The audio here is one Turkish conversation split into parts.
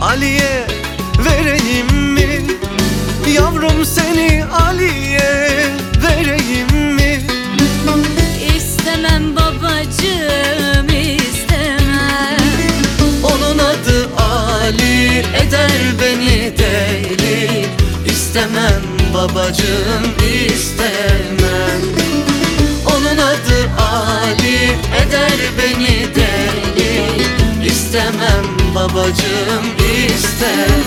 Ali'ye vereyim mi? Yavrum seni Ali'ye vereyim mi? İstemem babacığım istemem Onun adı Ali eder beni deli İstemem babacığım istemem Onun adı Ali eder beni deli Babacığım istemem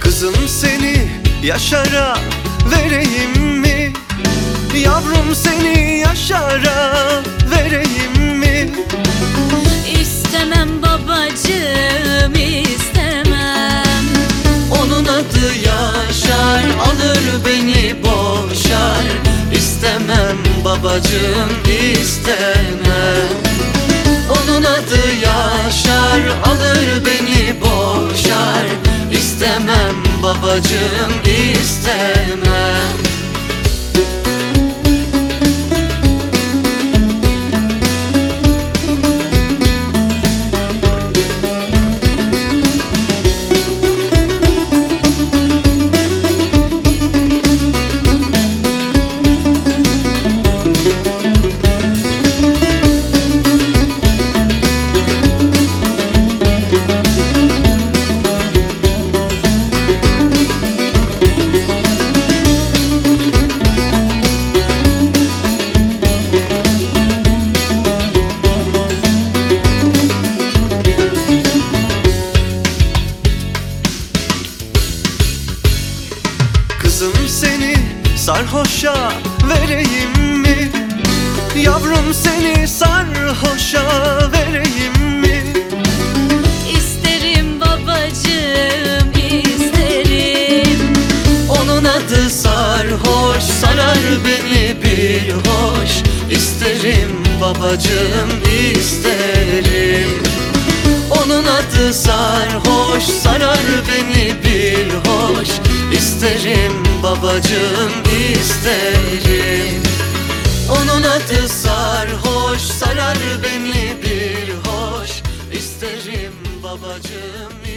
Kızım seni Yaşar'a vereyim mi? Yavrum seni Yaşar'a vereyim mi? İstemem babacığım istemem Onun adı Yaşar alır beni boşar İstemem babacığım istemem Onun adı Yaşar alır beni babacığım istemem Kızım seni sarhoşa vereyim mi? Yavrum seni sarhoşa vereyim mi? İsterim babacığım isterim Onun adı sarhoş sarar beni bir hoş İsterim babacığım isterim Onun adı sarhoş sarar beni bir hoş İsterim babacığım isterim Onun adı sarhoş sarar beni bir hoş. İsterim babacığım